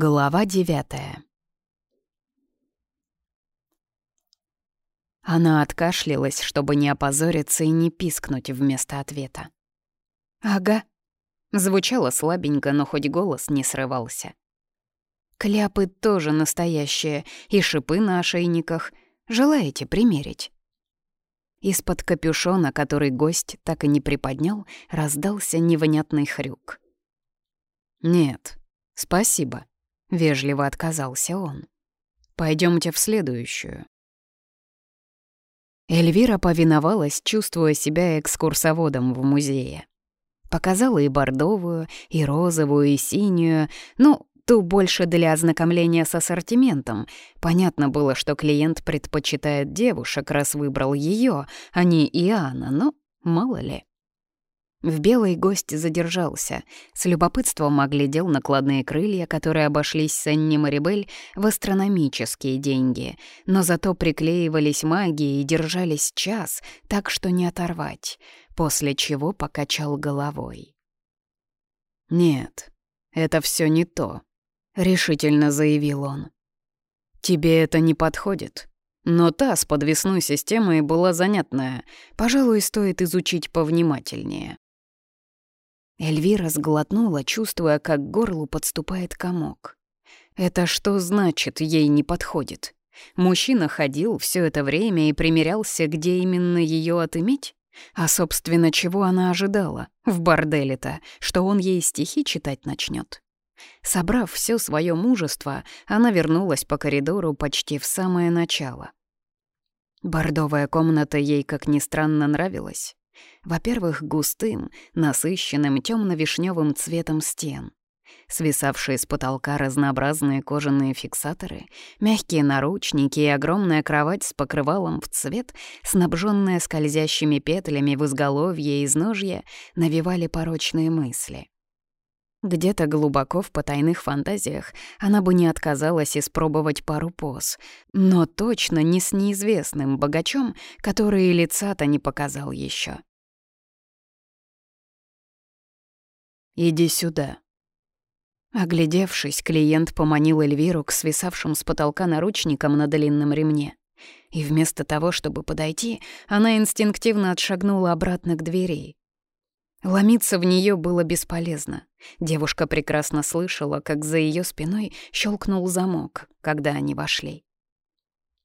Глава девятая. Она откашлялась, чтобы не опозориться и не пискнуть вместо ответа. «Ага». Звучало слабенько, но хоть голос не срывался. «Кляпы тоже настоящие, и шипы на ошейниках. Желаете примерить?» Из-под капюшона, который гость так и не приподнял, раздался невнятный хрюк. «Нет, спасибо», — вежливо отказался он. Пойдемте в следующую». Эльвира повиновалась, чувствуя себя экскурсоводом в музее. Показала и бордовую, и розовую, и синюю, ну, ту больше для ознакомления с ассортиментом. Понятно было, что клиент предпочитает девушек, раз выбрал ее, а не Иоанна, но мало ли. В белый гость задержался, с любопытством оглядел накладные крылья, которые обошлись Санни Марибель в астрономические деньги, но зато приклеивались магией и держались час, так что не оторвать, после чего покачал головой. «Нет, это все не то», — решительно заявил он. «Тебе это не подходит. Но та с подвесной системой была занятная. Пожалуй, стоит изучить повнимательнее». Эльвира сглотнула, чувствуя, как к горлу подступает комок. Это что значит «ей не подходит»? Мужчина ходил все это время и примерялся, где именно ее отыметь? А, собственно, чего она ожидала? В борделе-то, что он ей стихи читать начнет. Собрав все свое мужество, она вернулась по коридору почти в самое начало. Бордовая комната ей, как ни странно, нравилась. Во-первых, густым, насыщенным темно-вишневым цветом стен. Свисавшие с потолка разнообразные кожаные фиксаторы, мягкие наручники и огромная кровать с покрывалом в цвет, снабженная скользящими петлями в изголовье и изножье, навевали порочные мысли. Где-то глубоко в потайных фантазиях она бы не отказалась испробовать пару поз, но точно не с неизвестным богачом, который лица-то не показал еще. «Иди сюда». Оглядевшись, клиент поманил Эльвиру к свисавшим с потолка наручникам на длинном ремне. И вместо того, чтобы подойти, она инстинктивно отшагнула обратно к двери. Ломиться в нее было бесполезно. Девушка прекрасно слышала, как за ее спиной щелкнул замок, когда они вошли.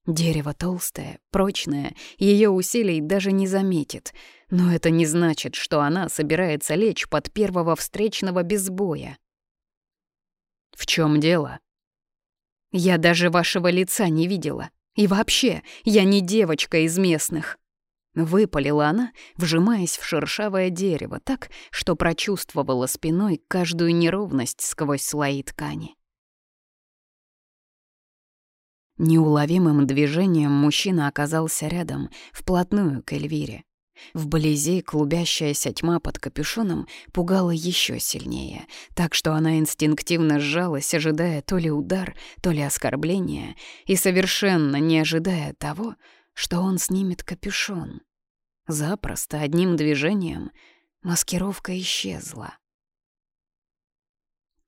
Дерево толстое, прочное, ее усилий даже не заметит. Но это не значит, что она собирается лечь под первого встречного без боя. «В чем дело?» «Я даже вашего лица не видела. И вообще, я не девочка из местных». Выпалила она, вжимаясь в шершавое дерево так, что прочувствовала спиной каждую неровность сквозь слои ткани. Неуловимым движением мужчина оказался рядом, вплотную к Эльвире. Вблизи клубящаяся тьма под капюшоном пугала еще сильнее, так что она инстинктивно сжалась, ожидая то ли удар, то ли оскорбления, и совершенно не ожидая того, что он снимет капюшон. Запросто, одним движением, маскировка исчезла.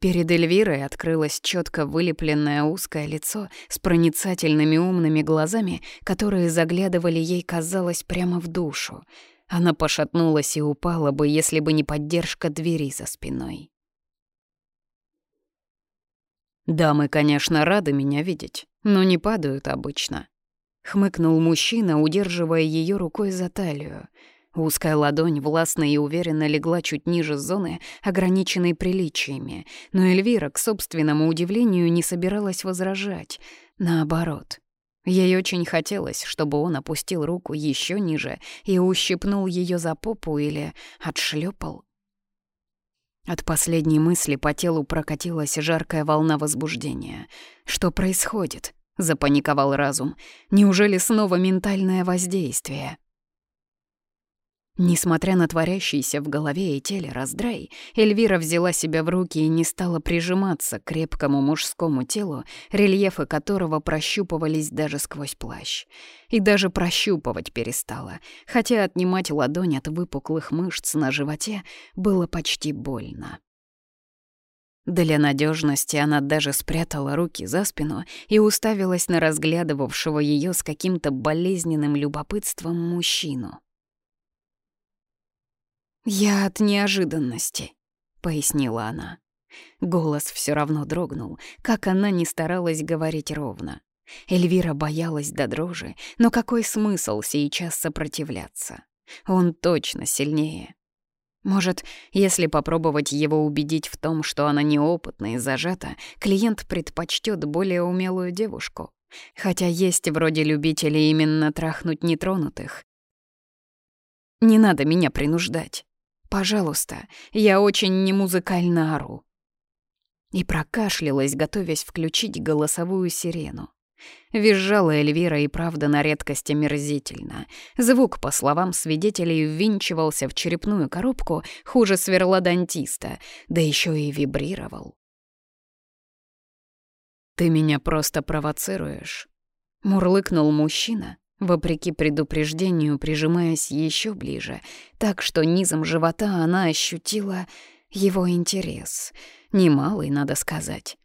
Перед Эльвирой открылось четко вылепленное узкое лицо с проницательными умными глазами, которые заглядывали ей, казалось, прямо в душу. Она пошатнулась и упала бы, если бы не поддержка двери за спиной. «Дамы, конечно, рады меня видеть, но не падают обычно», — хмыкнул мужчина, удерживая ее рукой за талию — Узкая ладонь властно и уверенно легла чуть ниже зоны, ограниченной приличиями, но Эльвира, к собственному удивлению, не собиралась возражать. Наоборот. Ей очень хотелось, чтобы он опустил руку еще ниже и ущипнул ее за попу или отшлепал. От последней мысли по телу прокатилась жаркая волна возбуждения. «Что происходит?» — запаниковал разум. «Неужели снова ментальное воздействие?» Несмотря на творящийся в голове и теле раздрай, Эльвира взяла себя в руки и не стала прижиматься к крепкому мужскому телу, рельефы которого прощупывались даже сквозь плащ. И даже прощупывать перестала, хотя отнимать ладонь от выпуклых мышц на животе было почти больно. Для надежности она даже спрятала руки за спину и уставилась на разглядывавшего ее с каким-то болезненным любопытством мужчину. «Я от неожиданности», — пояснила она. Голос все равно дрогнул, как она не старалась говорить ровно. Эльвира боялась до дрожи, но какой смысл сейчас сопротивляться? Он точно сильнее. Может, если попробовать его убедить в том, что она неопытна и зажата, клиент предпочтет более умелую девушку. Хотя есть вроде любителей именно трахнуть нетронутых. Не надо меня принуждать. Пожалуйста, я очень не музыкально ору. И прокашлялась, готовясь включить голосовую сирену. Визжала Эльвира и правда на редкость омерзительно. Звук, по словам свидетелей, ввинчивался в черепную коробку хуже сверлодантиста, да еще и вибрировал. «Ты меня просто провоцируешь», — мурлыкнул мужчина, вопреки предупреждению прижимаясь еще ближе, так что низом живота она ощутила его интерес. Немалый, надо сказать.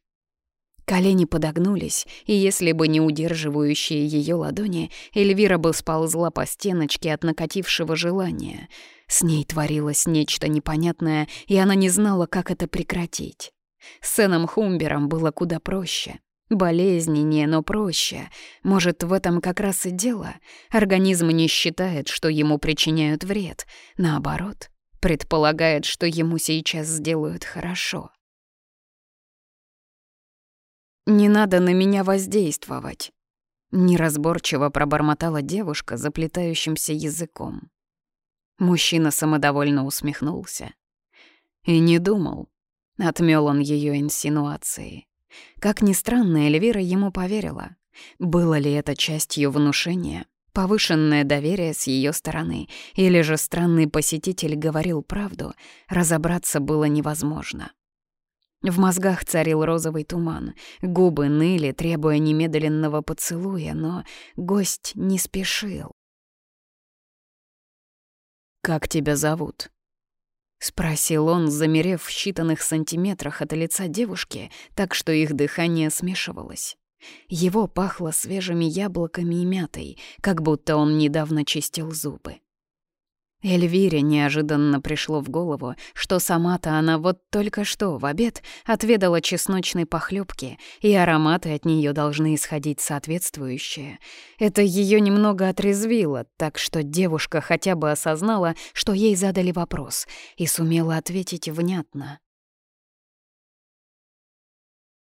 Колени подогнулись, и если бы не удерживающие ее ладони, Эльвира бы сползла по стеночке от накатившего желания. С ней творилось нечто непонятное, и она не знала, как это прекратить. С Сэном Хумбером было куда проще. Болезненнее, но проще. Может, в этом как раз и дело? Организм не считает, что ему причиняют вред. Наоборот, предполагает, что ему сейчас сделают хорошо. «Не надо на меня воздействовать», — неразборчиво пробормотала девушка заплетающимся языком. Мужчина самодовольно усмехнулся. И не думал. Отмёл он ее инсинуации. Как ни странно, Эльвира ему поверила. Было ли это частью внушения, повышенное доверие с ее стороны, или же странный посетитель говорил правду, разобраться было невозможно. В мозгах царил розовый туман, губы ныли, требуя немедленного поцелуя, но гость не спешил. «Как тебя зовут?» — спросил он, замерев в считанных сантиметрах от лица девушки, так что их дыхание смешивалось. Его пахло свежими яблоками и мятой, как будто он недавно чистил зубы. Эльвире неожиданно пришло в голову, что сама-то она вот только что в обед отведала чесночной похлебки, и ароматы от нее должны исходить соответствующие. Это ее немного отрезвило, так что девушка хотя бы осознала, что ей задали вопрос, и сумела ответить внятно.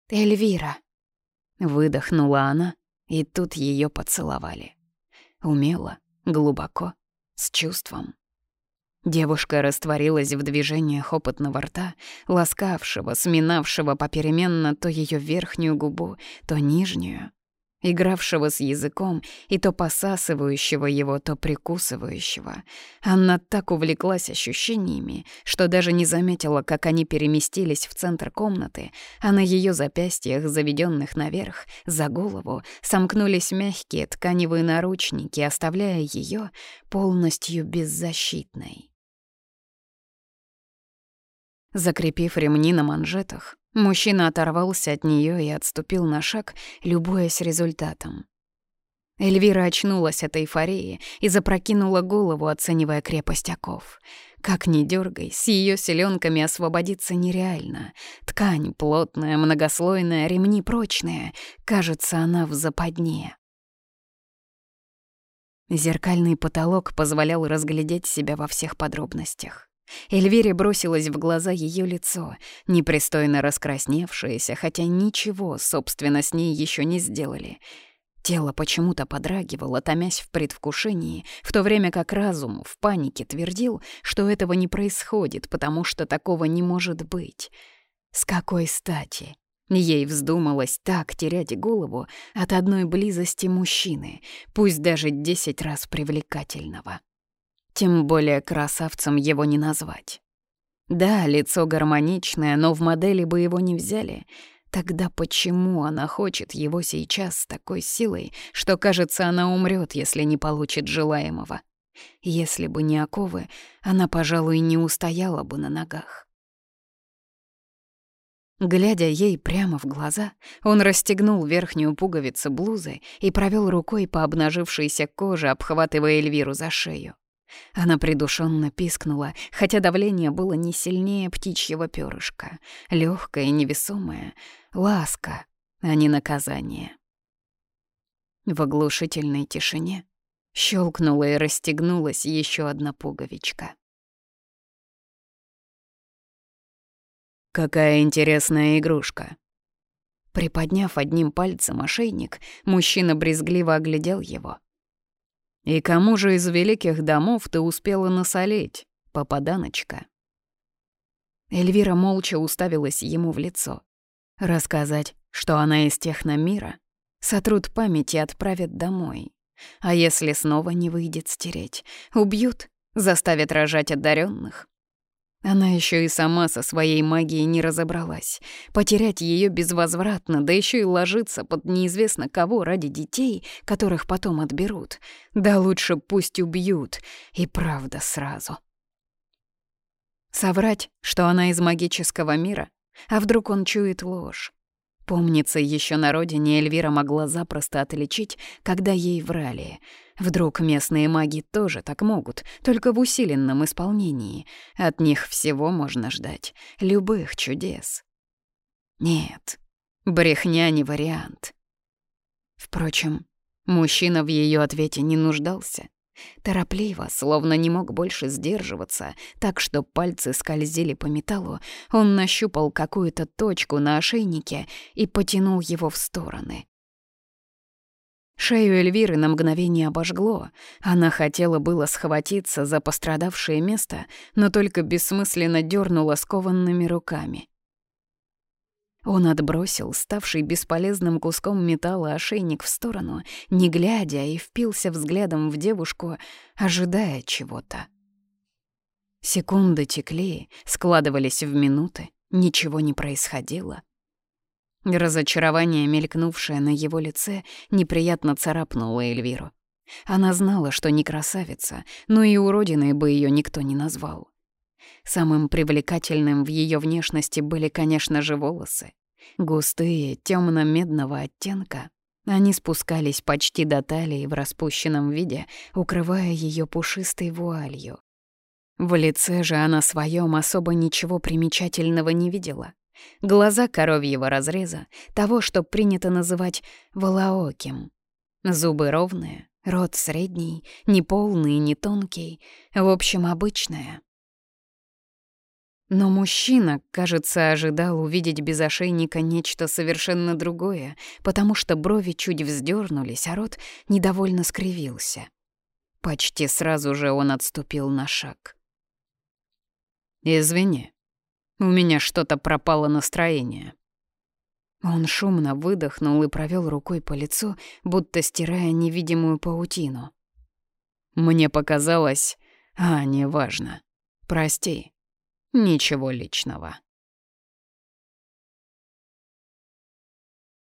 «Эльвира», — выдохнула она, и тут ее поцеловали. Умело, глубоко, с чувством. Девушка растворилась в движениях опытного рта, ласкавшего, сминавшего попеременно то ее верхнюю губу, то нижнюю, игравшего с языком и то посасывающего его, то прикусывающего. Она так увлеклась ощущениями, что даже не заметила, как они переместились в центр комнаты, а на ее запястьях, заведенных наверх, за голову, сомкнулись мягкие тканевые наручники, оставляя ее полностью беззащитной. Закрепив ремни на манжетах, мужчина оторвался от нее и отступил на шаг, любуясь результатом. Эльвира очнулась от эйфории и запрокинула голову, оценивая крепость оков. Как ни дергай, с ее селенками освободиться нереально. Ткань плотная, многослойная, ремни прочные. Кажется, она в западне. Зеркальный потолок позволял разглядеть себя во всех подробностях. Эльвире бросилось в глаза ее лицо, непристойно раскрасневшееся, хотя ничего, собственно, с ней еще не сделали. Тело почему-то подрагивало, томясь в предвкушении, в то время как разум в панике твердил, что этого не происходит, потому что такого не может быть. С какой стати? Ей вздумалось так терять голову от одной близости мужчины, пусть даже десять раз привлекательного. Тем более красавцем его не назвать. Да, лицо гармоничное, но в модели бы его не взяли. Тогда почему она хочет его сейчас с такой силой, что, кажется, она умрет, если не получит желаемого? Если бы не оковы, она, пожалуй, не устояла бы на ногах. Глядя ей прямо в глаза, он расстегнул верхнюю пуговицу блузы и провел рукой по обнажившейся коже, обхватывая Эльвиру за шею. Она придушенно пискнула, хотя давление было не сильнее птичьего перышка. Легкое и невесомое. Ласка, а не наказание. В оглушительной тишине щелкнула и расстегнулась еще одна пуговичка. «Какая интересная игрушка!» Приподняв одним пальцем ошейник, мужчина брезгливо оглядел его. «И кому же из великих домов ты успела насолить, попаданочка?» Эльвира молча уставилась ему в лицо. Рассказать, что она из техномира, сотрут память и отправят домой. А если снова не выйдет стереть, убьют, заставят рожать одаренных. Она еще и сама со своей магией не разобралась. Потерять ее безвозвратно, да еще и ложиться под неизвестно кого ради детей, которых потом отберут. Да лучше пусть убьют, и правда сразу. Соврать, что она из магического мира, а вдруг он чует ложь. Помнится, еще на родине Эльвира могла запросто отличить, когда ей врали. Вдруг местные маги тоже так могут, только в усиленном исполнении. От них всего можно ждать, любых чудес. Нет, брехня не вариант. Впрочем, мужчина в ее ответе не нуждался. Торопливо, словно не мог больше сдерживаться, так что пальцы скользили по металлу, он нащупал какую-то точку на ошейнике и потянул его в стороны. Шею Эльвиры на мгновение обожгло. Она хотела было схватиться за пострадавшее место, но только бессмысленно дернула скованными руками. Он отбросил ставший бесполезным куском металла ошейник в сторону, не глядя, и впился взглядом в девушку, ожидая чего-то. Секунды текли, складывались в минуты, ничего не происходило. Разочарование, мелькнувшее на его лице, неприятно царапнуло Эльвиру. Она знала, что не красавица, но и уродиной бы ее никто не назвал. Самым привлекательным в ее внешности были, конечно же, волосы. Густые, темно медного оттенка. Они спускались почти до талии в распущенном виде, укрывая ее пушистой вуалью. В лице же она своем особо ничего примечательного не видела. Глаза коровьего разреза, того, что принято называть волооким. Зубы ровные, рот средний, не полный не тонкий, в общем, обычная. Но мужчина, кажется, ожидал увидеть без ошейника нечто совершенно другое, потому что брови чуть вздернулись, а рот недовольно скривился. Почти сразу же он отступил на шаг. «Извини, у меня что-то пропало настроение». Он шумно выдохнул и провел рукой по лицу, будто стирая невидимую паутину. «Мне показалось... А, неважно. Прости». Ничего личного.